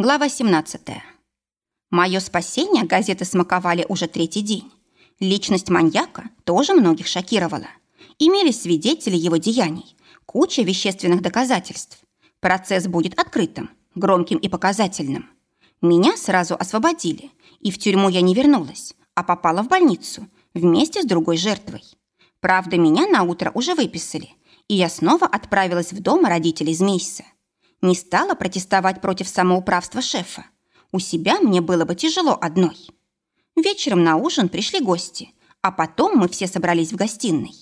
Глава 17. Мое спасение газеты смаковали уже третий день. Личность маньяка тоже многих шокировала. Имелись свидетели его деяний, куча вещественных доказательств. Процесс будет открытым, громким и показательным. Меня сразу освободили, и в тюрьму я не вернулась, а попала в больницу вместе с другой жертвой. Правда, меня на утро уже выписали, и я снова отправилась в дом родителей Змейса. Не стала протестовать против самоуправства шефа. У себя мне было бы тяжело одной. Вечером на ужин пришли гости, а потом мы все собрались в гостиной.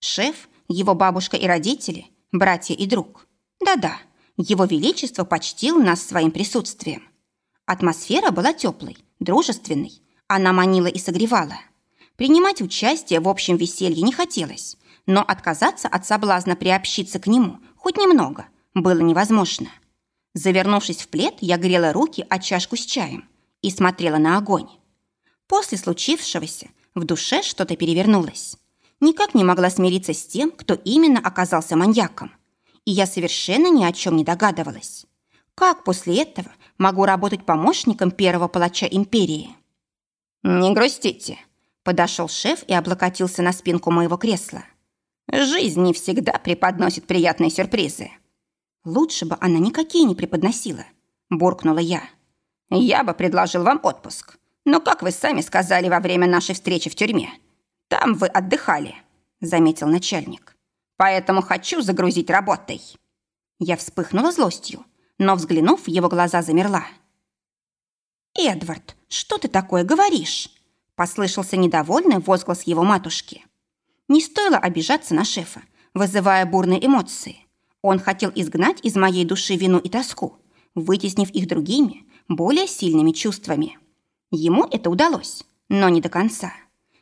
Шеф, его бабушка и родители, братья и друг. Да-да, его величество почтил нас своим присутствием. Атмосфера была теплой, дружественной. Она манила и согревала. Принимать участие в общем веселье не хотелось, но отказаться от соблазна приобщиться к нему хоть немного было невозможно. Завернувшись в плед, я грела руки о чашку с чаем и смотрела на огонь. После случившегося в душе что-то перевернулось. Никак не могла смириться с тем, кто именно оказался маньяком. И я совершенно ни о чем не догадывалась. Как после этого могу работать помощником первого палача империи? «Не грустите», – подошел шеф и облокотился на спинку моего кресла. «Жизнь не всегда преподносит приятные сюрпризы». Лучше бы она никакие не преподносила, буркнула я. Я бы предложил вам отпуск. Но, как вы сами сказали во время нашей встречи в тюрьме, там вы отдыхали, заметил начальник. Поэтому хочу загрузить работой. Я вспыхнула злостью, но, взглянув его глаза, замерла. «Эдвард, что ты такое говоришь?» Послышался недовольный возглас его матушки. Не стоило обижаться на шефа, вызывая бурные эмоции. Он хотел изгнать из моей души вину и тоску, вытеснив их другими, более сильными чувствами. Ему это удалось, но не до конца.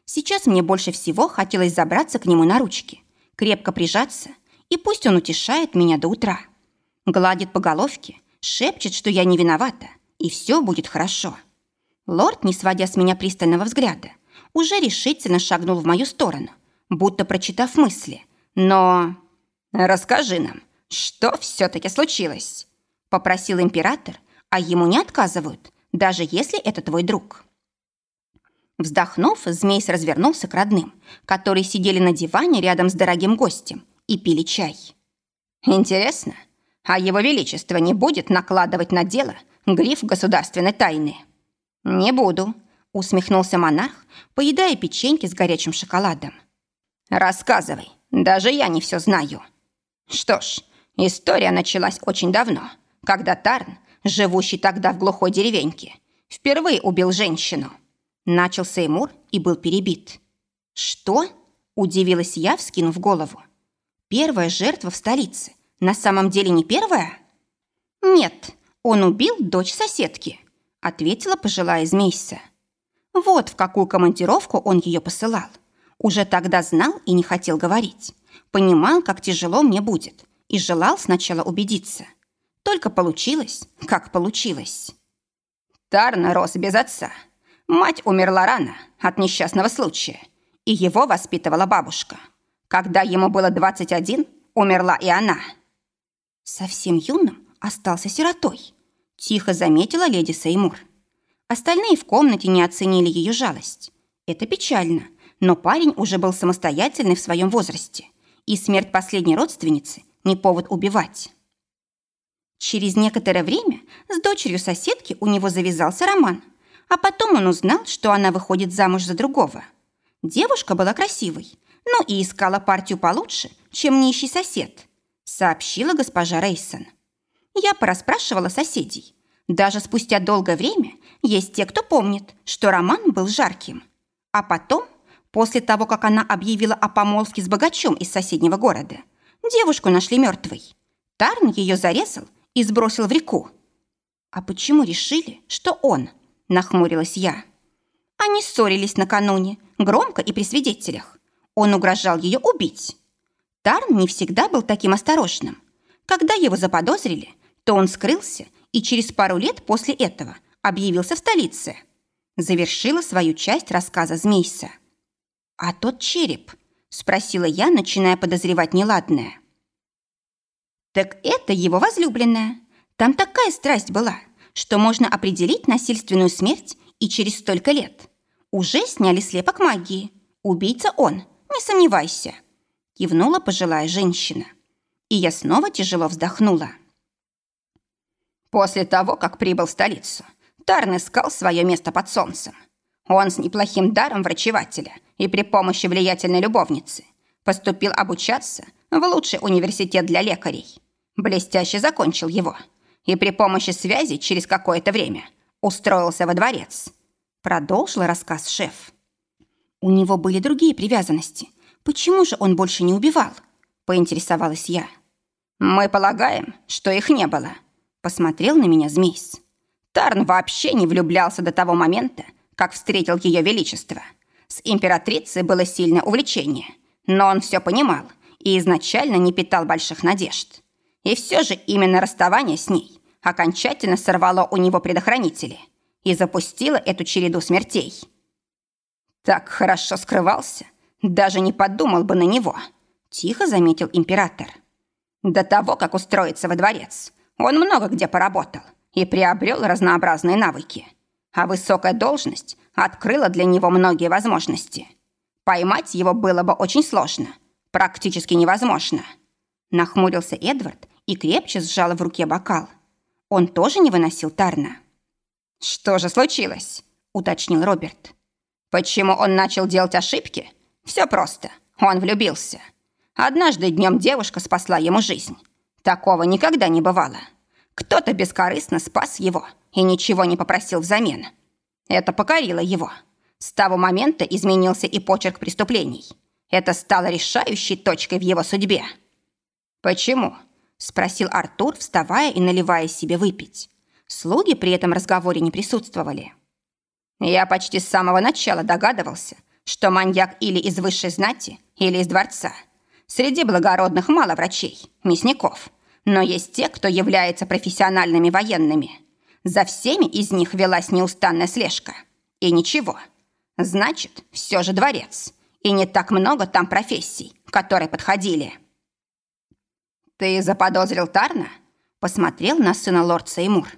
Сейчас мне больше всего хотелось забраться к нему на ручки, крепко прижаться, и пусть он утешает меня до утра. Гладит по головке, шепчет, что я не виновата, и все будет хорошо. Лорд, не сводя с меня пристального взгляда, уже решительно шагнул в мою сторону, будто прочитав мысли. Но... «Расскажи нам, «Что все-таки случилось?» – попросил император, а ему не отказывают, даже если это твой друг. Вздохнув, змей развернулся к родным, которые сидели на диване рядом с дорогим гостем и пили чай. «Интересно, а его величество не будет накладывать на дело гриф государственной тайны?» «Не буду», – усмехнулся монарх, поедая печеньки с горячим шоколадом. «Рассказывай, даже я не все знаю». «Что ж, История началась очень давно, когда Тарн, живущий тогда в глухой деревеньке, впервые убил женщину. Начал Сеймур и был перебит. «Что?» – удивилась я, вскинув голову. «Первая жертва в столице. На самом деле не первая?» «Нет, он убил дочь соседки», – ответила пожилая змейса. Вот в какую командировку он ее посылал. Уже тогда знал и не хотел говорить. Понимал, как тяжело мне будет, и желал сначала убедиться. Только получилось, как получилось. Тарна рос без отца. Мать умерла рано от несчастного случая, и его воспитывала бабушка. Когда ему было 21, умерла и она. Совсем юным остался сиротой, тихо заметила леди Сеймур. Остальные в комнате не оценили ее жалость. Это печально, но парень уже был самостоятельный в своем возрасте, и смерть последней родственницы не повод убивать. Через некоторое время с дочерью соседки у него завязался роман, а потом он узнал, что она выходит замуж за другого. Девушка была красивой, но и искала партию получше, чем нищий сосед, сообщила госпожа Рейсон. Я порасспрашивала соседей. Даже спустя долгое время есть те, кто помнит, что роман был жарким. А потом, после того, как она объявила о помолвке с богачом из соседнего города – Девушку нашли мертвой. Тарн ее зарезал и сбросил в реку. «А почему решили, что он?» – нахмурилась я. Они ссорились накануне, громко и при свидетелях. Он угрожал ее убить. Тарн не всегда был таким осторожным. Когда его заподозрили, то он скрылся и через пару лет после этого объявился в столице. Завершила свою часть рассказа Змейса. «А тот череп?» Спросила я, начиная подозревать неладное. Так это его возлюбленная. Там такая страсть была, что можно определить насильственную смерть и через столько лет. Уже сняли слепок магии. Убийца он, не сомневайся. Кивнула пожилая женщина. И я снова тяжело вздохнула. После того, как прибыл в столицу, Тарн искал свое место под солнцем. Он с неплохим даром врачевателя и при помощи влиятельной любовницы поступил обучаться в лучший университет для лекарей. Блестяще закончил его и при помощи связи через какое-то время устроился во дворец. Продолжил рассказ шеф. У него были другие привязанности. Почему же он больше не убивал? Поинтересовалась я. Мы полагаем, что их не было. Посмотрел на меня змейс. Тарн вообще не влюблялся до того момента, как встретил ее величество. С императрицей было сильное увлечение, но он все понимал и изначально не питал больших надежд. И все же именно расставание с ней окончательно сорвало у него предохранители и запустило эту череду смертей. Так хорошо скрывался, даже не подумал бы на него, тихо заметил император. До того, как устроиться во дворец, он много где поработал и приобрел разнообразные навыки. А высокая должность открыла для него многие возможности. Поймать его было бы очень сложно, практически невозможно. Нахмурился Эдвард и крепче сжал в руке бокал. Он тоже не выносил Тарна. «Что же случилось?» – уточнил Роберт. «Почему он начал делать ошибки? Все просто. Он влюбился. Однажды днем девушка спасла ему жизнь. Такого никогда не бывало. Кто-то бескорыстно спас его и ничего не попросил взамен. Это покорило его. С того момента изменился и почерк преступлений. Это стало решающей точкой в его судьбе. «Почему?» – спросил Артур, вставая и наливая себе выпить. Слуги при этом разговоре не присутствовали. Я почти с самого начала догадывался, что маньяк или из высшей знати, или из дворца. Среди благородных мало врачей, мясников – но есть те, кто является профессиональными военными. За всеми из них велась неустанная слежка. И ничего. Значит, все же дворец. И не так много там профессий, которые подходили. «Ты заподозрил Тарна?» Посмотрел на сына лорд Сеймур.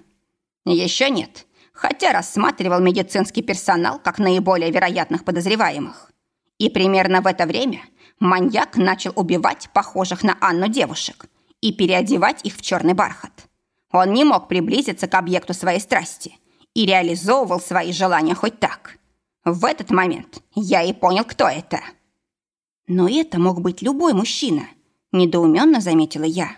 «Еще нет, хотя рассматривал медицинский персонал как наиболее вероятных подозреваемых. И примерно в это время маньяк начал убивать похожих на Анну девушек, и переодевать их в черный бархат. Он не мог приблизиться к объекту своей страсти и реализовывал свои желания хоть так. В этот момент я и понял, кто это. Но это мог быть любой мужчина, недоуменно заметила я.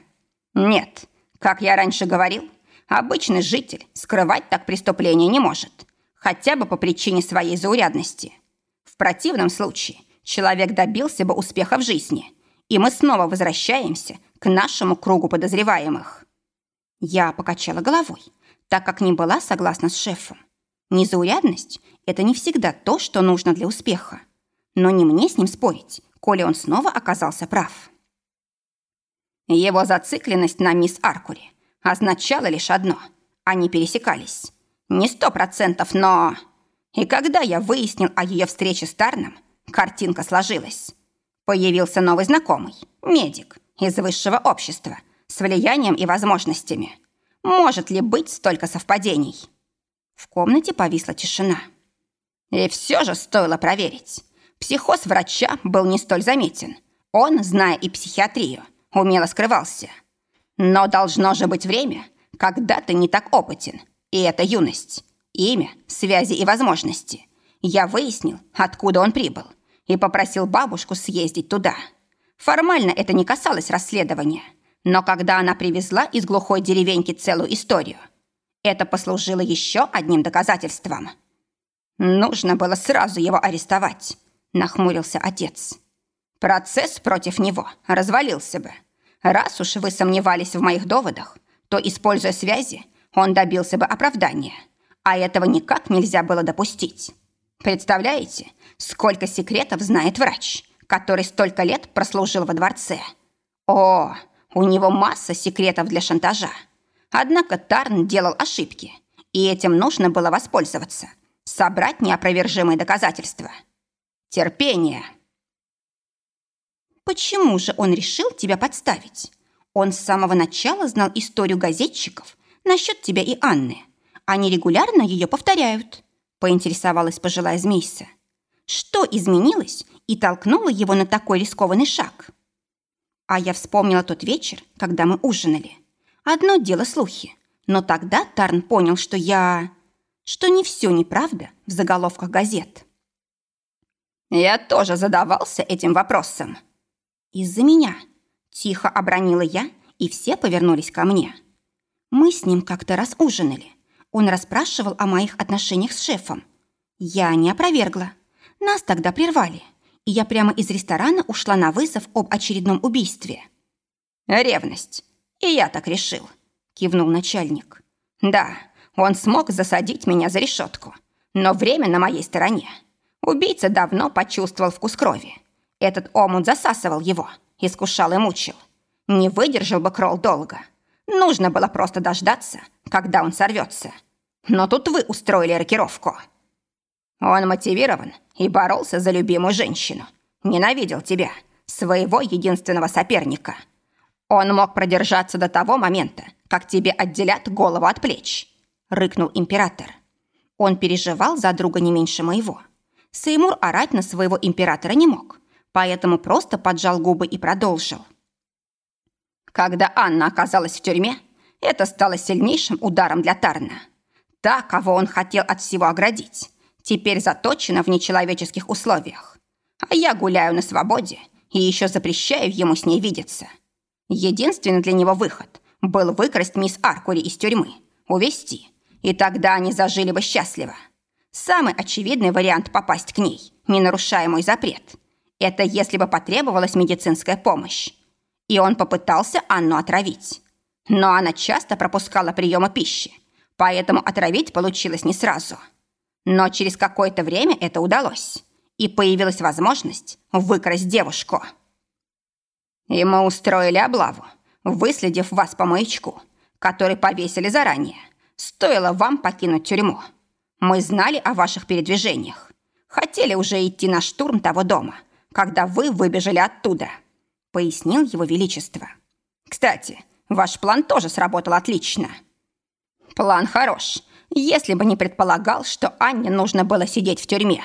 Нет, как я раньше говорил, обычный житель скрывать так преступление не может, хотя бы по причине своей заурядности. В противном случае человек добился бы успеха в жизни, и мы снова возвращаемся к нашему кругу подозреваемых. Я покачала головой, так как не была согласна с шефом. Незаурядность – это не всегда то, что нужно для успеха. Но не мне с ним спорить, коли он снова оказался прав. Его зацикленность на мисс Аркури означала лишь одно – они пересекались. Не сто процентов, но... И когда я выяснил о ее встрече с Тарном, картинка сложилась. Появился новый знакомый, медик, из высшего общества, с влиянием и возможностями. Может ли быть столько совпадений? В комнате повисла тишина. И все же стоило проверить. Психоз врача был не столь заметен. Он, зная и психиатрию, умело скрывался. Но должно же быть время, когда ты не так опытен. И это юность. Имя, связи и возможности. Я выяснил, откуда он прибыл, и попросил бабушку съездить туда. Формально это не касалось расследования, но когда она привезла из глухой деревеньки целую историю, это послужило еще одним доказательством. «Нужно было сразу его арестовать», – нахмурился отец. «Процесс против него развалился бы. Раз уж вы сомневались в моих доводах, то, используя связи, он добился бы оправдания, а этого никак нельзя было допустить. Представляете, сколько секретов знает врач, который столько лет прослужил во дворце. О, у него масса секретов для шантажа. Однако Тарн делал ошибки, и этим нужно было воспользоваться, собрать неопровержимые доказательства. Терпение. Почему же он решил тебя подставить? Он с самого начала знал историю газетчиков насчет тебя и Анны, Они регулярно ее повторяют, поинтересовалась пожилая змейса. Что изменилось и толкнуло его на такой рискованный шаг? А я вспомнила тот вечер, когда мы ужинали. Одно дело слухи, но тогда Тарн понял, что я... что не все неправда в заголовках газет. Я тоже задавался этим вопросом. Из-за меня. Тихо обронила я, и все повернулись ко мне. Мы с ним как-то раз ужинали. Он расспрашивал о моих отношениях с шефом. Я не опровергла. Нас тогда прервали, и я прямо из ресторана ушла на вызов об очередном убийстве. «Ревность. И я так решил», — кивнул начальник. «Да, он смог засадить меня за решетку, но время на моей стороне. Убийца давно почувствовал вкус крови. Этот омут засасывал его, искушал и мучил. Не выдержал бы Кролл долго. Нужно было просто дождаться, когда он сорвется. Но тут вы устроили рокировку. Он мотивирован и боролся за любимую женщину. Ненавидел тебя, своего единственного соперника. Он мог продержаться до того момента, как тебе отделят голову от плеч», — рыкнул император. Он переживал за друга не меньше моего. Сеймур орать на своего императора не мог, поэтому просто поджал губы и продолжил. Когда Анна оказалась в тюрьме, это стало сильнейшим ударом для Тарна. Та, кого он хотел от всего оградить, теперь заточена в нечеловеческих условиях. А я гуляю на свободе и еще запрещаю ему с ней видеться. Единственный для него выход был выкрасть мисс Аркури из тюрьмы, увести, и тогда они зажили бы счастливо. Самый очевидный вариант попасть к ней, не нарушая мой запрет, это если бы потребовалась медицинская помощь. И он попытался Анну отравить. Но она часто пропускала приемы пищи, поэтому отравить получилось не сразу. Но через какое-то время это удалось, и появилась возможность выкрасть девушку. И мы устроили облаву, выследив вас по маячку, который повесили заранее. Стоило вам покинуть тюрьму. Мы знали о ваших передвижениях. Хотели уже идти на штурм того дома, когда вы выбежали оттуда», — пояснил его величество. «Кстати, ваш план тоже сработал отлично». «План хорош, если бы не предполагал, что Анне нужно было сидеть в тюрьме».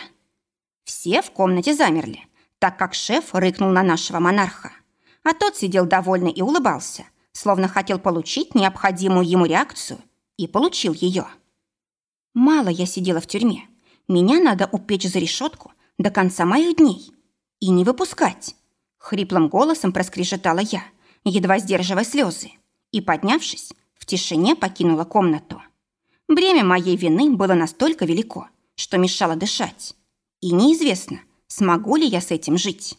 Все в комнате замерли, так как шеф рыкнул на нашего монарха а тот сидел довольный и улыбался, словно хотел получить необходимую ему реакцию, и получил ее. Мало я сидела в тюрьме. Меня надо упечь за решетку до конца моих дней и не выпускать. Хриплым голосом проскрежетала я, едва сдерживая слезы, и, поднявшись, в тишине покинула комнату. Бремя моей вины было настолько велико, что мешало дышать. И неизвестно, смогу ли я с этим жить.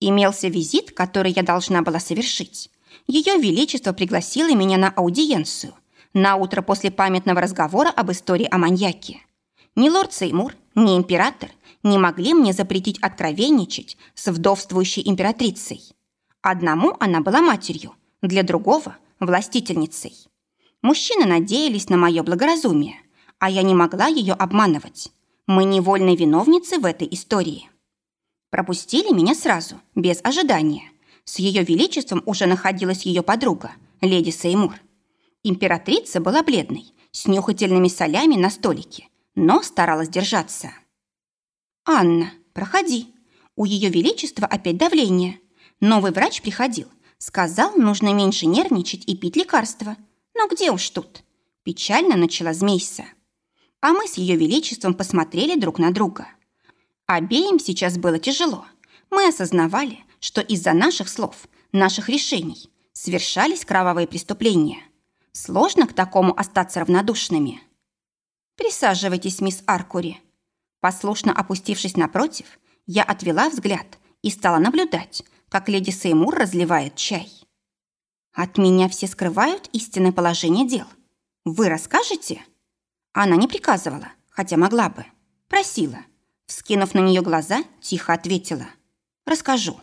Имелся визит, который я должна была совершить. Ее Величество пригласило меня на аудиенцию на утро после памятного разговора об истории о маньяке. Ни лорд Сеймур, ни император не могли мне запретить откровенничать с вдовствующей императрицей. Одному она была матерью, для другого – властительницей. Мужчины надеялись на мое благоразумие, а я не могла ее обманывать. Мы невольные виновницы в этой истории. Пропустили меня сразу, без ожидания. С ее величеством уже находилась ее подруга, леди Сеймур. Императрица была бледной, с нюхательными солями на столике, но старалась держаться. «Анна, проходи. У ее величества опять давление. Новый врач приходил. Сказал, нужно меньше нервничать и пить лекарства. Но где уж тут?» Печально начала змейся. А мы с ее величеством посмотрели друг на друга – Обеим сейчас было тяжело. Мы осознавали, что из-за наших слов, наших решений совершались кровавые преступления. Сложно к такому остаться равнодушными. «Присаживайтесь, мисс Аркури». Послушно опустившись напротив, я отвела взгляд и стала наблюдать, как леди Сеймур разливает чай. «От меня все скрывают истинное положение дел. Вы расскажете?» Она не приказывала, хотя могла бы. Просила. Вскинув на нее глаза, тихо ответила. «Расскажу».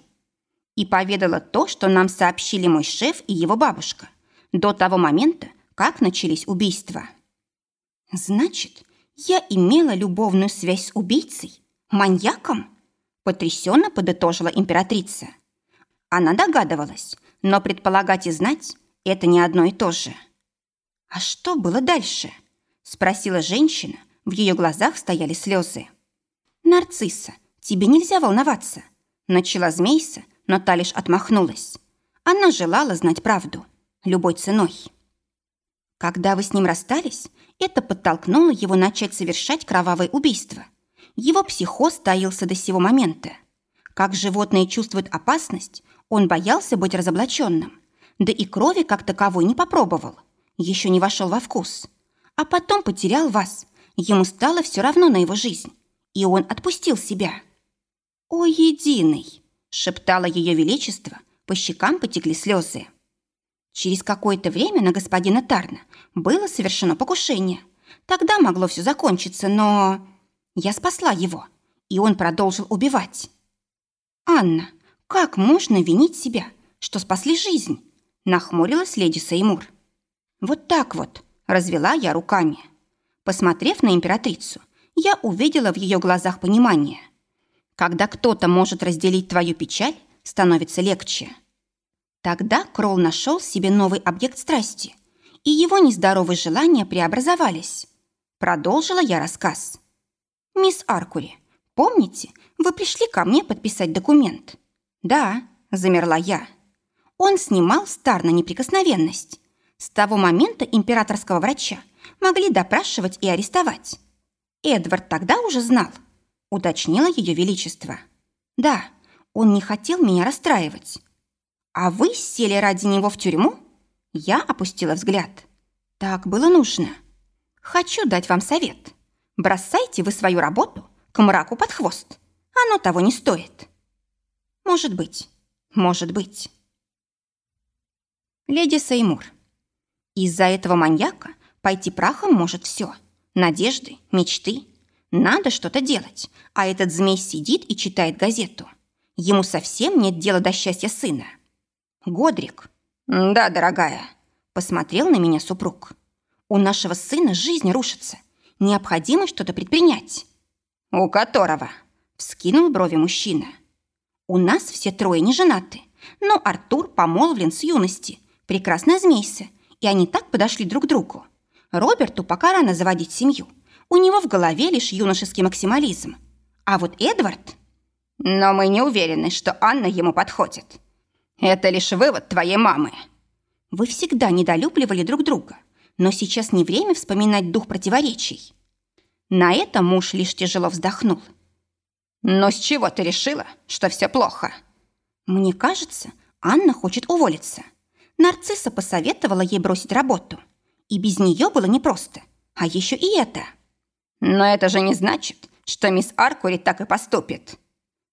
И поведала то, что нам сообщили мой шеф и его бабушка до того момента, как начались убийства. «Значит, я имела любовную связь с убийцей? Маньяком?» Потрясенно подытожила императрица. Она догадывалась, но предполагать и знать – это не одно и то же. «А что было дальше?» – спросила женщина. В ее глазах стояли слезы. «Нарцисса, тебе нельзя волноваться», – начала змейса, но та лишь отмахнулась. Она желала знать правду, любой ценой. Когда вы с ним расстались, это подтолкнуло его начать совершать кровавое убийство. Его психоз таился до сего момента. Как животные чувствуют опасность, он боялся быть разоблаченным. Да и крови как таковой не попробовал. Еще не вошел во вкус. А потом потерял вас. Ему стало все равно на его жизнь. И он отпустил себя. «О, единый!» – шептало ее величество, по щекам потекли слезы. Через какое-то время на господина Тарна было совершено покушение. Тогда могло все закончиться, но... Я спасла его, и он продолжил убивать. «Анна, как можно винить себя, что спасли жизнь?» Нахмурилась леди Сеймур. «Вот так вот», — развела я руками. Посмотрев на императрицу, я увидела в ее глазах понимание. Когда кто-то может разделить твою печаль, становится легче. Тогда Кролл нашел себе новый объект страсти, и его нездоровые желания преобразовались. Продолжила я рассказ. «Мисс Аркури, помните, вы пришли ко мне подписать документ?» «Да», — замерла я. Он снимал стар на неприкосновенность. С того момента императорского врача могли допрашивать и арестовать. Эдвард тогда уже знал, уточнила ее величество. Да, он не хотел меня расстраивать. А вы сели ради него в тюрьму? Я опустила взгляд. Так было нужно. Хочу дать вам совет. Бросайте вы свою работу к мраку под хвост. Оно того не стоит. Может быть, может быть. Леди Сеймур. Из-за этого маньяка пойти прахом может все. Надежды, мечты. Надо что-то делать, а этот змей сидит и читает газету. Ему совсем нет дела до счастья сына. Годрик. Да, дорогая. Посмотрел на меня супруг. У нашего сына жизнь рушится. Необходимо что-то предпринять. У которого? Вскинул брови мужчина. У нас все трое не женаты, но Артур помолвлен с юности. Прекрасная змейся, и они так подошли друг к другу. Роберту пока рано заводить семью. У него в голове лишь юношеский максимализм. А вот Эдвард... Но мы не уверены, что Анна ему подходит. Это лишь вывод твоей мамы. Вы всегда недолюбливали друг друга, но сейчас не время вспоминать дух противоречий. На это муж лишь тяжело вздохнул. Но с чего ты решила, что все плохо? Мне кажется, Анна хочет уволиться. Нарцисса посоветовала ей бросить работу. И без нее было непросто. А еще и это. Но это же не значит, что мисс Аркури так и поступит.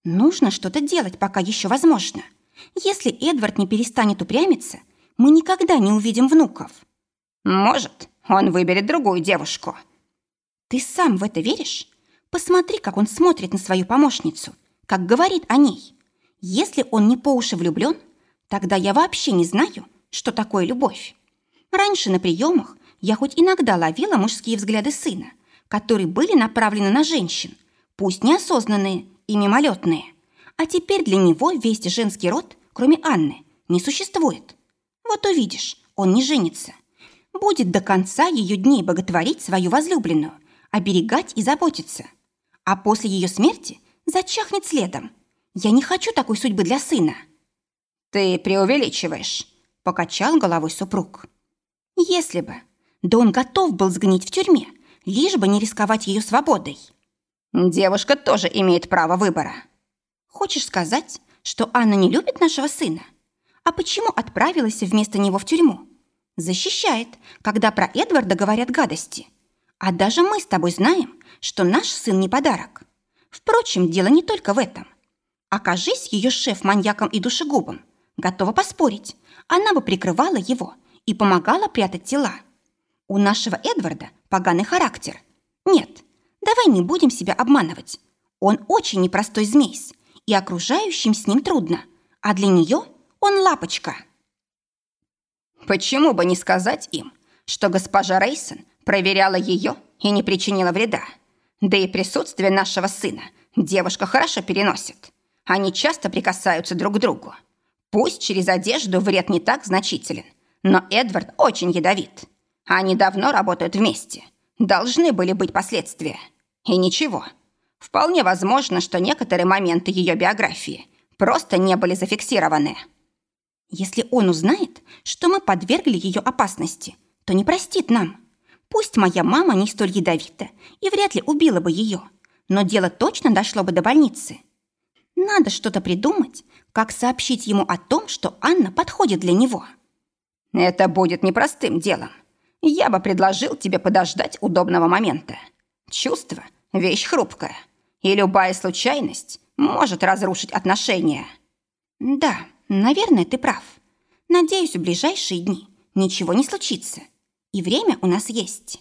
Нужно что-то делать, пока еще возможно. Если Эдвард не перестанет упрямиться, мы никогда не увидим внуков. Может, он выберет другую девушку. Ты сам в это веришь? Посмотри, как он смотрит на свою помощницу, как говорит о ней. Если он не по уши влюблен, тогда я вообще не знаю, что такое любовь. Раньше на приемах я хоть иногда ловила мужские взгляды сына, которые были направлены на женщин, пусть неосознанные и мимолетные. А теперь для него весь женский род, кроме Анны, не существует. Вот увидишь, он не женится. Будет до конца ее дней боготворить свою возлюбленную, оберегать и заботиться. А после ее смерти зачахнет следом. Я не хочу такой судьбы для сына. Ты преувеличиваешь, покачал головой супруг. Если бы. Да он готов был сгнить в тюрьме, лишь бы не рисковать ее свободой. Девушка тоже имеет право выбора. Хочешь сказать, что Анна не любит нашего сына? А почему отправилась вместо него в тюрьму? Защищает, когда про Эдварда говорят гадости. А даже мы с тобой знаем, что наш сын не подарок. Впрочем, дело не только в этом. Окажись ее шеф маньяком и душегубом, готова поспорить, она бы прикрывала его и помогала прятать тела. У нашего Эдварда поганый характер. Нет, давай не будем себя обманывать. Он очень непростой змей и окружающим с ним трудно, а для нее он лапочка. Почему бы не сказать им, что госпожа Рейсон проверяла ее и не причинила вреда? Да и присутствие нашего сына девушка хорошо переносит. Они часто прикасаются друг к другу. Пусть через одежду вред не так значителен, но Эдвард очень ядовит. Они давно работают вместе. Должны были быть последствия. И ничего. Вполне возможно, что некоторые моменты ее биографии просто не были зафиксированы. Если он узнает, что мы подвергли ее опасности, то не простит нам. Пусть моя мама не столь ядовита и вряд ли убила бы ее, но дело точно дошло бы до больницы. Надо что-то придумать, как сообщить ему о том, что Анна подходит для него. Это будет непростым делом. Я бы предложил тебе подождать удобного момента. Чувство – вещь хрупкая, и любая случайность может разрушить отношения. Да, наверное, ты прав. Надеюсь, в ближайшие дни ничего не случится. И время у нас есть.